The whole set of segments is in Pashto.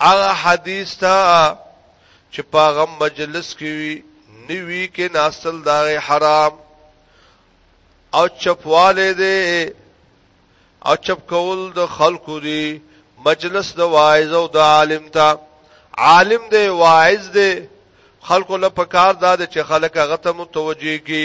هغه حدیث تا چې پاغه مجلس کې وی نیوی کې ناستل دا حرام او چپواله دې او چپ کول د خلکو دی مجلس د واعظ او د عالم تا عالم دې واعظ دې خلکو له پکار دا چې خلک هغه ته متوجي کی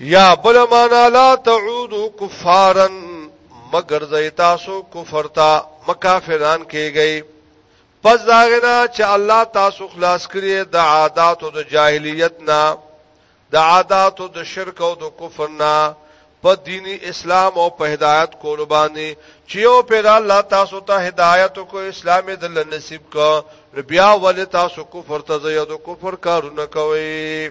یا بل معنا لا تعودو کفارا مگر زئی تاسو کفر تا مکافران کیږي پس داغنا چې الله تاسو خلاص کړی د عادت او د جاهلیت نه د عادت او د شرک او د کفر نه په دین اسلام او په هدایت کول باندې چې یو پیدا الله تاسو ته هدایت کو اسلام د نصیب کو بیا ول تاسو کفر ته زیادو کفر کارونه کوي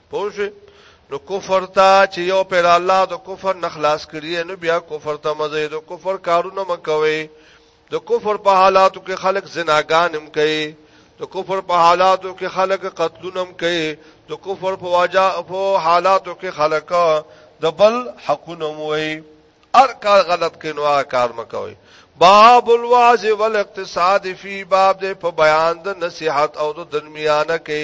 پوه شئ نو کفر ته چې یو پر الله د کفر نه خلاص کړی نو بیا کفر ته مزه د کفر کارونه مکوي د کفر په حالاتو کې خلک زناګان هم کوي د کفر په حالاتو کې خلک قتلونه هم کوي د کفر په واجا په حالاتو کې خلک د بل حقونه موي ار کار غلط کینو کار مکوي باب الواز والاقتصاد فی باب دې په بیان د نصیحت او د درمیانه کې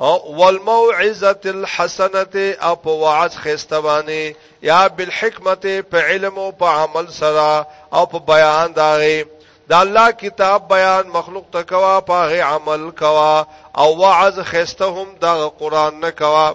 او والموعظه الحسنه او په وعظ خسته باندې یا بالحکمت په علم او په عمل سره او په بیان داغه دا الله کتاب بیان مخلوق ته کوا په عمل کوا او وعظ خسته هم دا قران نه کوا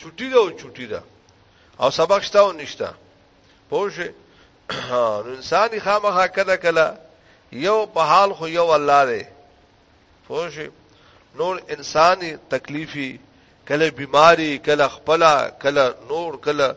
چټي ده او چټي ده او سبق شته او نشته پوه شئ انسان خامخا کله کله یو په حال خو یو الله دی پوه شئ نور انساني تکلیفي کله بیماری کله خپل کله نور کله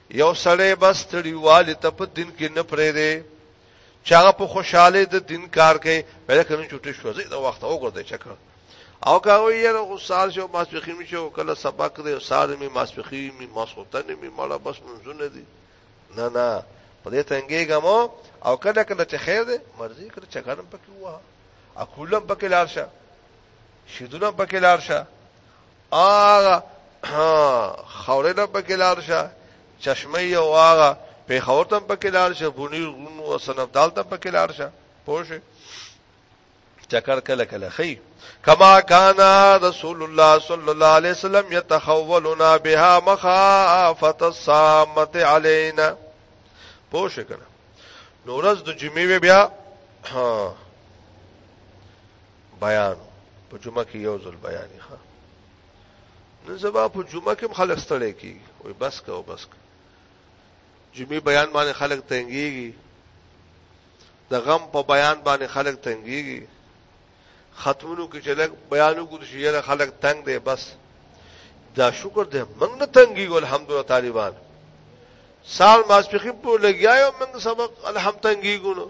یو سړی به ستړي والي ته په دین کې نه پرېږدي چې هغه په خوشاله د دین کار کوي بلکې کنه چټي شو زه د وخت وګرځي چکر او کاوی یې له غسال شو ماسپخی می شو کله سبق دی سال می ماسپخی می ماسوتن می مړه بس منځونه دي نه نه په دې تنګېګم او کله کله چې خیر دی مرزي کړ چکرم پکې وه اکولم پکې لار شه شیدونه پکې لار شه هغه خاورې نه پکې لار شه چشمه یو هغه په خاور تم پکې لار شه بونیر غون او سنبدال تم پکې لار شه پوه شئ چکر کله کله خي کما کان رسول الله صلی الله علیه وسلم يتخولنا بها مخافه الصامت علينا پوښ کړه نورز د جمعې بیا بیان په جمعه کې یو ځل بیانې ښه نن سبا په جمعه کې خلک ستړي کی وای بس کا او بس کا جمعه بیان باندې خلک تنګيږي د غم په بیان باندې خلک تنګيږي ختمونو کې چې لګ بیانو کو شي یره خلک تنگ دی بس دا شکر دې موږ نه تنګيږو الحمدلله طالبان سال ماسپخیم په لګیاو موږ سبق الحمدلله تنګيږو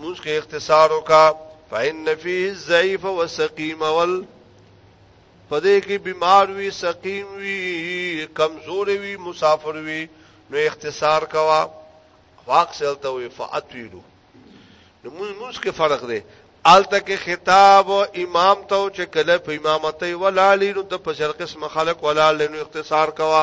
موږ کې اختصار وکا فإن فيه الضعيف والسقيم وال پدې کې بیمار وي سقيم وي کمزور وي مسافر وي نو اختصار کوا واق سلته وي فاتویلو نو موږ کې فرق دی آلته کې خطاب او امام ته چې کله په امامت ولالي نو د پشر قسم خلق ولالي نو اختصار کوا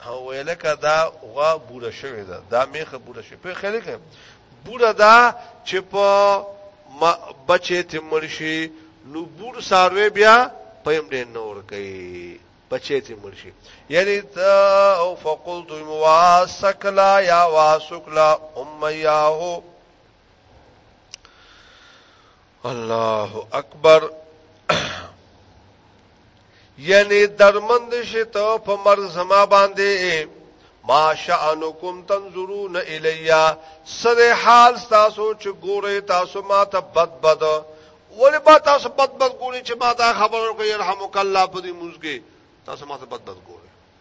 هغه ویل کا دا غوا بوره شوی ده دا میخه بوره شوی په خیر کې بوره دا چې په بچې ته مرشي نو بور ساروي بیا پیم دې نور کوي بچې ته مرشي یعنی تا او فقلت مواسکلا یا واسکلا امیاهو الله اکبر یعنی درمند شته په مرز زما باندې ما شأنکم تنظرون الیا سره حال تاسو چې ګوره تاسو ما ته بد بد ولې با تاسو بد بد ګوري چې ما دا خبره کوي رحمک الله په دې موږ کې تاسو ما ته بد بد ګوري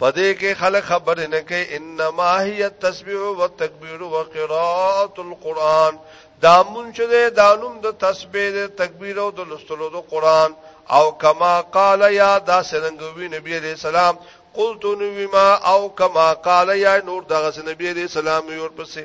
پدې کې خلک خبرې نه کوي انما هي التسبيح والتكبير وقراءه القرآن دا مونږ دې دا نوم د تسبيح د تکبیر او د لستلو د قرآن او کما قال یا دا سرنګوي نبی عليه السلام قلت نو ما او کما قال یا نور دغه نبی عليه السلام یور پسې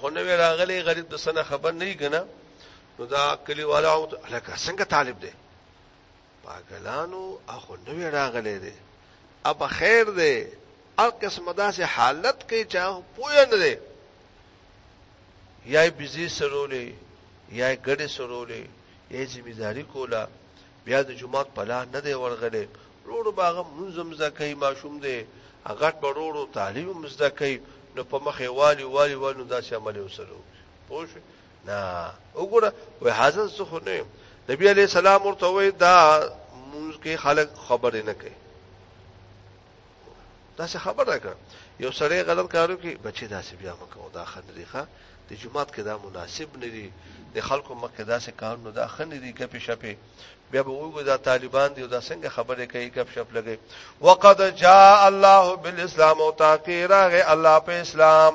خو نو راغلی غریب د سنه خبر نه کنا نو دا کلیواله او لکه څنګه طالب دی پاګلانو اخو نو راغلی دی اب خیر دی هر قسمه داسې حالت کې چا پوه نه دی یا بيزي سرولې یا ګډه سرولې یا ځمیداری کوله بیا د جومات په لار نه دی ورغلی، ورو ورو به هغه لمونځ هم زده کوي، ماشوم دی، غټ به ورو ورو تعلیم هم زده کوي، نو په مخ یې والي والي والي، نو داسې عمل یې ورسره وکړي، پوه شوې؟ نه وګوره وای حاضر زه خو نه یم نبی علی السلام ورته وای دا مونږ کې خلک خبرې نه کوي دا څه خبره کړه یو سړی غلط کارو کې بچي دا څه بیا مکو دا خندريخه د جمعات کې دا مناسب نه دي د خلکو مخ کې دا څه کار نه دا خنې دي ګپې شپې بیا به وګو دا طالبان دی دا څنګه خبره کوي ګپ شپ لګي وقد جاء الله بالاسلام او تاکي راغه الله په اسلام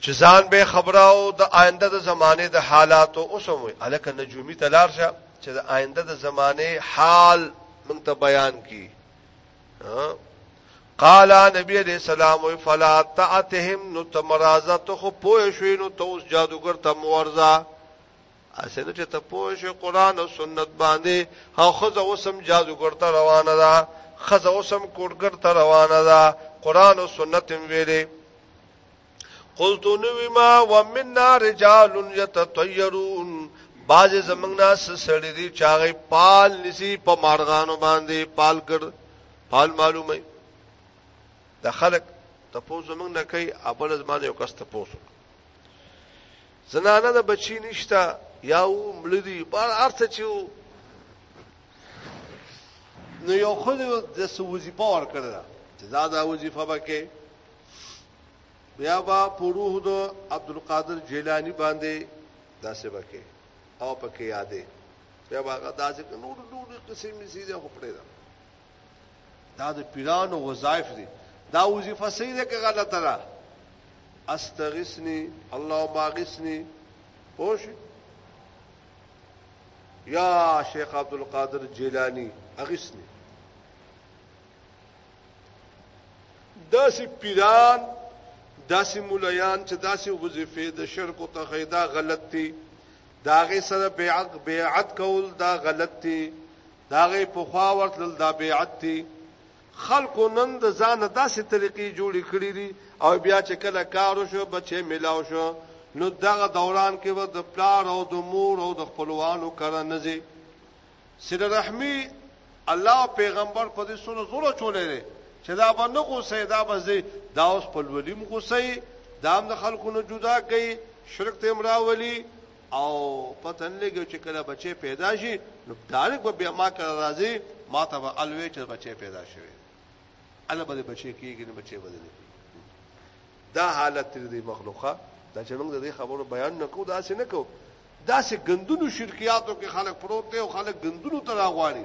چې ځان به خبراو د آینده د زمانه د حالاتو اوسم وي الکه نجومی تلار شه چې د آینده د زمانه حال موږ ته بیان کی قال نبی علیہ السلام فلا تعتهم نو تمرازت خو پوه شوی نو توس جادوګر تم ورزا هسې نه چې ته پوه شې قرآن او سنت باندې او ښځه اوس هم جادوګر ته روانه ده ښځه اوس هم کوډګر ته روانه ده قرآن او سنت هم ویلې قلت نوما ومنا رجال يتطيرون باز زمنګ ناس سړی دی چاغه پال نسی په مارغانو باندې پال کړ پال معلومه د خلک تپوس زمنګ نه کوي ابل زمانه یو کس تپوس زنانه د بچی نشته یا و مړه دي بار ارته چې نو یو خو د سو وظیفه ور کړل چې دا دا وظیفه وکړي بیا با پروه د عبد القادر جیلانی باندې داسې وکړي او پکې یادې بیا هغه داسې نور نور قسم سي ده خپل ده دا د پیرانو وظایف دي دا وظیفه صحیح ده که غلطه ده استغثنی الله ماغثنی پوش یا شیخ عبد القادر جیلانی اغثنی داسې پیران داسې مولایان چې داسې وظیفه د شرک او تخیدا غلط دي داغه سره بیعت بیعت کول دا غلط دي دا غي په خوا ورتل دا بیعت دی خلکو نن د ځان داسې طریقې جوړ کړې دي او بیا چې کله کار شو بچي ملاو شو نو دغه دوران کې ور د پلار او د مور او د خپلوانو کړه نه زی سره رحمی الله پیغمبر په دې سره زور چولې دي چې دا به نه غوسه دا به زی دا اوس په ولیم غوسه دا هم د خلکو نه جدا کوي شرک ته امراولي او پته نه لګیو چې کله بچي پیدا شي نو ډایرک به بیا ما کړه راځي ما ته به الوی چې بچي پیدا شوی الله به بچي کیږي نه بچي بدل دا حالت دې مخلوقه دا چې موږ د دې خبرو بیان نکو دا څه نکو دا څه غندونو شرکیاتو کې خلک پروت دي او خلک غندونو تر غواړي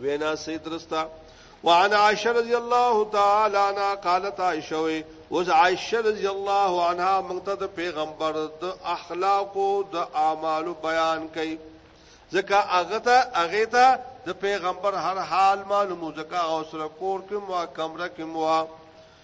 وینا سید رستا وعن عائشه رضی الله تعالی عنها قالت عائشه وز عائشه رضی الله عنها مقتد پیغمبر د اخلاق او د اعمال بیان کړي ځکه هغه ته هغه ته د پیغمبر هر حال معلومو ځکه او سره کور کې مو کمره کې مو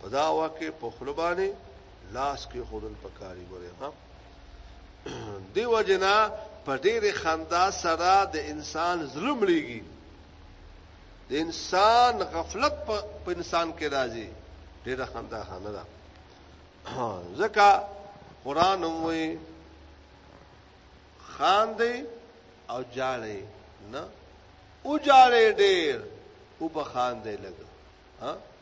په دا وخت کې په خپل باندې لاس کې خودل پکاري ګورې ها دی وجنا په ډېر خندا سره د انسان ظلم لګي د انسان غفلت په انسان کې راځي ډېر خندا خانه ده ځکه قران وې خان دی او جاړې نه او جاړې ډېر او په خان دی لګ ها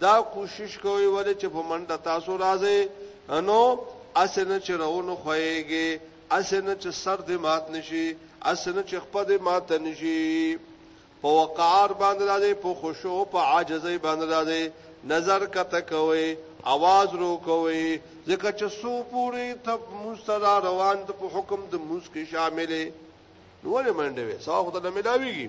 دا کوشش کوي ولې چې په منډه تاسو راځي نو اسنه چې راونو خوېږي اسنه چې سر دې مات نشي اسنه چې خپه دې مات نشي په وقار باندې راځي په خشوع په عاجزۍ باندې راځي نظر کته کوي आवाज رو کوي ځکه چې سو پوری ته مسترا روان ته په حکم د موس کې شاملې نو ولې منډه وي ساخ ته ملاويږي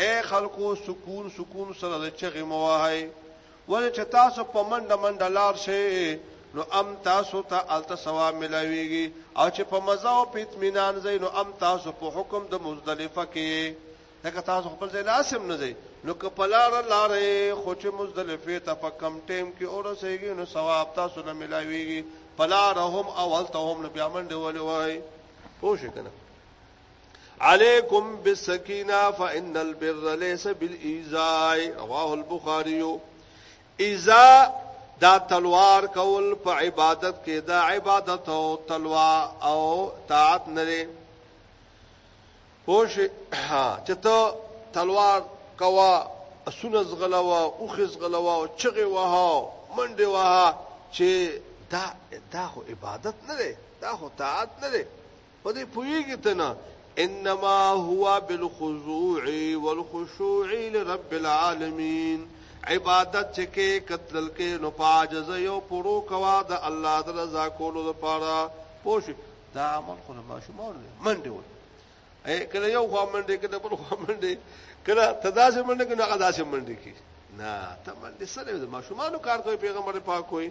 اے خلکو سکون سکون سره د چغې مو وهاي ولې چې تاسو په منډه منډه لار شئ نو ام تاسو ته الته ثواب ملاويږي او چې په مزه او په اطمینان زین نو ام تاسو په حکم د مزدلفه کې لکه تاسو خپل ځای لاسم نه ځئ نو که په لار لارې خو چې مزدلفه ته په کم ټیم کې اورسېږي نو ثواب تاسو نه ملاويږي په لار هم او الته هم بیا منډه ولې وای پوه شئ کنه علیکم بالسکینه فان البر ليس بالايذاء رواه البخاری ایذا دا تلوار کول په عبادت کې دا عبادت او تلوا او طاعت نه لري پوش چې ته تلوار کوا اسونه زغلوا او خز غلوا او چغه وها منډه وها چې دا دا خو عبادت نه لري دا خو طاعت نه لري په دې پوهیږي ته نه انما هو بالخضوع والخشوع لرب العالمین عبادت چې کې قتل کې نو پاجز یو پرو کوا د الله د رضا کولو لپاره پوښ دا عمل خو ما شمار نه منډه وي اے کله یو خو منډه کله بل خو منډه کله تداسه منډه کله هغه داسه منډه کی نه ته منډه سره د ما شمار کار کوي پیغمبر پاک کوي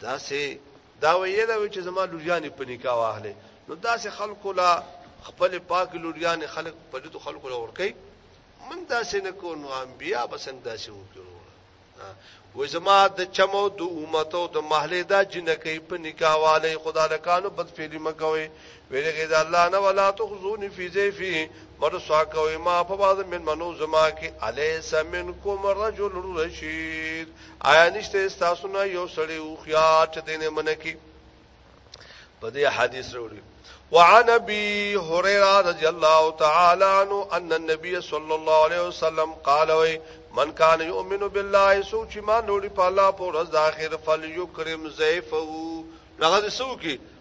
داسې دا ویل وی چې زما لوریانې په نکاح واهله نو داسې خلکو لا خپل پاک لوریانې خلک په دې خلکو لا ورکی من داسې نه کو نو انبیا بسنګ داسې وکړو و زما د چمو د امتو د محله دا جنکې په نکاح والے خدا لکانو بد فعلی مکوي ویلګه دا الله نه ولا تخزونی فی زیفی مر ساکوي ما په باز من منو زما کې الیس منکم رجل رشید آیا نشته تاسو نه یو سړی او خیا چې دینه منکی په دې حدیث وروړي وعن ابي هريره رضي الله تعالى عنه ان النبي صلى الله عليه وسلم قال وي من كان يؤمن بالله سو چې ما نوړي په الله په ورځ د اخر فل يكرم ضيفه لغه سو کې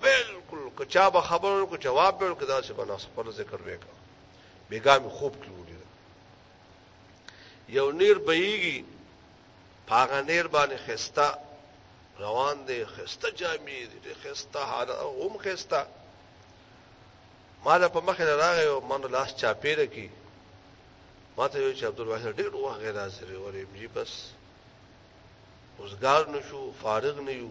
بالکل که چا به خبرو کو جواب به ورکړ دا څه بنا خپل ذکر وکړ بیګام خوب کې ولیدل یو نیر بهیږي پاغه نیر باندې خستا روان دی خسته جامې دي خسته حاله هم خسته مال په مخه راغی او من لاس چا پیره کی ماته یو چې عبد الواحد ډېر واه غیر حاضر ورې بس اوسګار نشو فارغ نه یو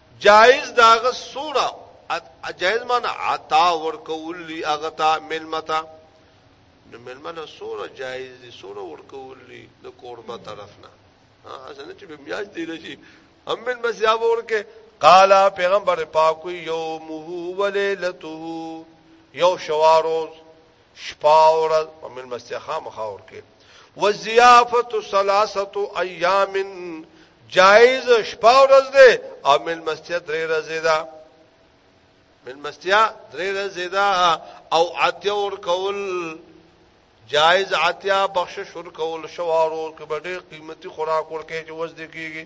جائز د هغه سوره جائز معنی عطا ورکول لی هغه ته ملمتا نو ملمنه سوره جائز دي سوره ورکول لی د قربه طرف نه اسنه چې میاج دی راشي هم من مسیاب ورکه قالا پیغمبر پاک یومه وليلته یو شواروز شپه او ورځ په ملمستیا خامخا ورکه وزیافت ثلاثه ایام جایز شپه او ورځ ده او ملمستیا درې ورځې ده ملمستیا درې ورځې ده او عتیا ور کول جایز عتیا بخشش ور کول شوارو کې ډېر قیمتي خوراک ورکه چې وځ دي کیږي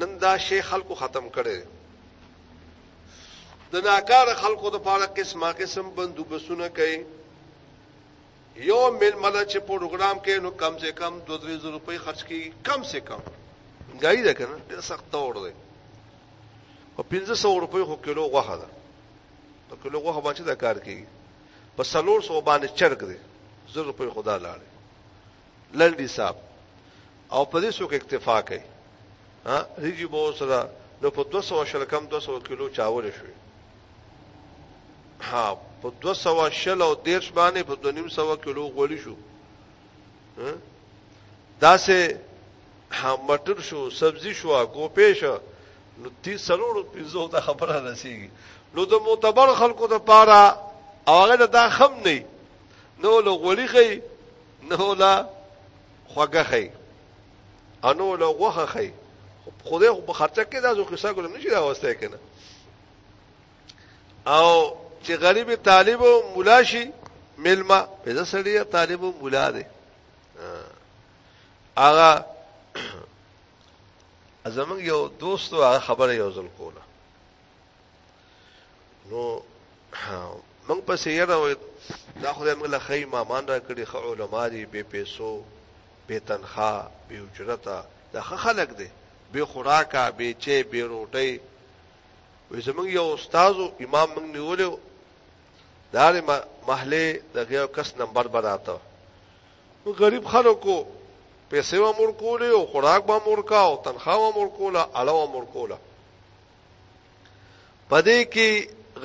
نن دا شی خلکو ختم کړي د ناکار خلکو د پاره قسمه قسم بندوبسونه کوي یو مل مل چې پروګرام کې نو کم سے کم 2000 روپۍ خرج کی کم سے کم غای ده کنه ډېر سخت تور دی او 1500 روپۍ خو کیلو غوخه ده نو کیلو غوخه باندې دا کار کوي په 300 باندې چرګ دی 1000 روپۍ خدا لاړ لنډي صاحب او په دې څوک اکتفا کوي ها ریجی بو سره نو په 200 شل کم 200 کیلو چاول شوي ها په 200 شل او دیرش باندې په 250 کیلو غوړي شو دا سه ها مټر شو سبزی شو کوپې شو نو 30 سلوړو پیزو ته خبره رسیږي نو د معتبر خلکو ته پاره هغه دا خم نه نو لغوړي خي نو لا خوګه خي انو لا غوخه خي خدای خو په خرچه کې دا زو قصه ګل نشي دا واسطه کنه او چې غریب طالب او مولا شي ملما پیدا سړی طالب او مولا دی هغه زمونږ یو دوست هغه خبره یو ځل کوله نو موږ په سیره وې دا خو موږ له خی مامان را کړی خو علماء دی به پیسو به تنخواه به اجرته دا خلک دی به خوراکه به چه به روټي وې زمونږ یو استاد امام موږ نیولیو دا محله دغه کس نمبر براته نو غریب خلکو پیسې و مور کولې او خوراک به مور کا او تنخواه و مور کوله علاوه مور کوله پدې کې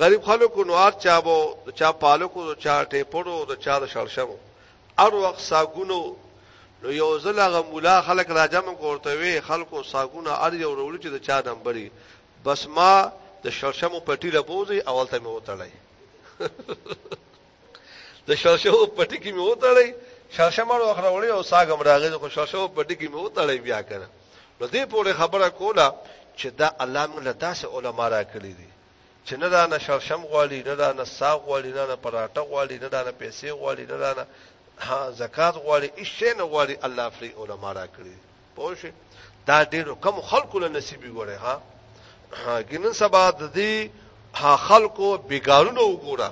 غریب خلکو نو هر چا وو د چا پالکو د چا ټیپړو د چا د شړشمو هر وخت ساګونو نو یو ځل هغه مولا خلک راجم کوته وی خلکو ساګونه ار یو وروړي چې د چا نمبرې بس ما د شړشمو پټی لبوزي اول ته مې وتړای د شرشو پټی کې مې وتړی شرشه مړ وخره وړي او ساګم راغی خو شرشو پټی کې مې وتړی بیا کنه نو دې پورې خبره کوله چې دا الله موږ له داسې علما را کړی دي چې نه دا نه شرشم غواړي نه دا نه ساغ غواړي نه نه پراټه غواړي نه دا نه پیسې غواړي نه دا نه زکات غواړي هیڅ نه غواړي الله فری علما را کړی دي پوه شئ دا ډیرو کم خلکو له نصیب وګوره ها ګنن سبا د دې خلکو بیګارونه وګوره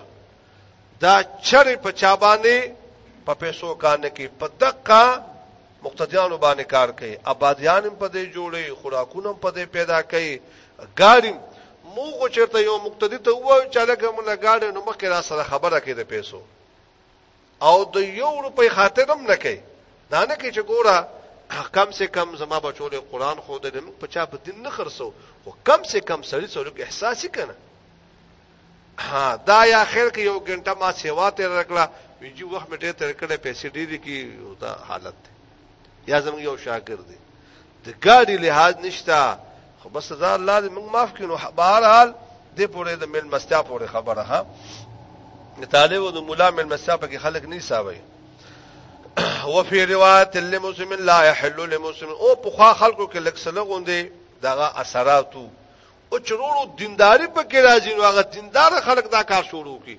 دا چر په چا باندې په پیسو کار نه کوي په دقه مقتدیانو باندې کار کوي آبادیان هم په دې جوړي خوراکونه هم په دې پیدا کوي ګاډي مو کو چرته یو مقتدی ته وایو چې لکه موږ ګاډي نو مخکې را سره خبره کوي د پیسو او د یو روپۍ خاطر هم نه کوي دا نه کوي چې ګوره کم سه کم زما بچو له قران خو د موږ په چا په دین نه خرڅو خو کم سه کم سړی څو لږ احساسي کنه ها دا یا خیر کې یو غنټه ما سیوا ته رکړه ویجی وخت مې ډېر تر کړه پیسې ډېرې کی دا حالت یا زموږ یو شاګر دی د ګاډي لحاظ نشتا خو بس دا الله دې موږ معاف کړي نو بهر حال دې پورې د مل مستیا پورې خبره ها طالب او د مولا مل مستیا په کې خلک نه حسابي وفي روایت لمسلم لا يحل لمسلم او په خوا خلکو کې لک سره غوندي دغه اثراتو او چرونو دینداری په کې راځي نو هغه دیندار خلک دا کار شروع کوي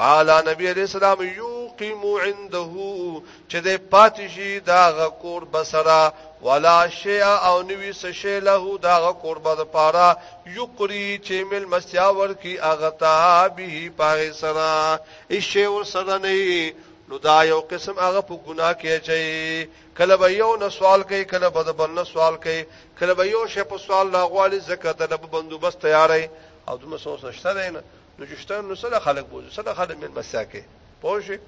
قال نبی علیہ السلام یوقیم عنده چې د پاتشي دا غکور بسرا ولا شیء او نوی سشی له دا غکور بد پارا یقری چې مل مسیا ور کی اغتا به پاغ سرا ایشه ور سره نه نو دا یو قسم هغه په ګناه کې چي کله به یو نه سوال کوي کله به بل نه سوال کوي کله به یو شی په سوال لا غواړي زکه د بندوبست تیارې او دومره سوس نشته نه نو جشتان نو سره خلک بوزي سره خلک مل مسیا کې پوه شي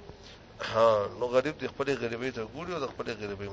ها نو غریب د خپل غریبۍ ته ګوري او د خپل غریبۍ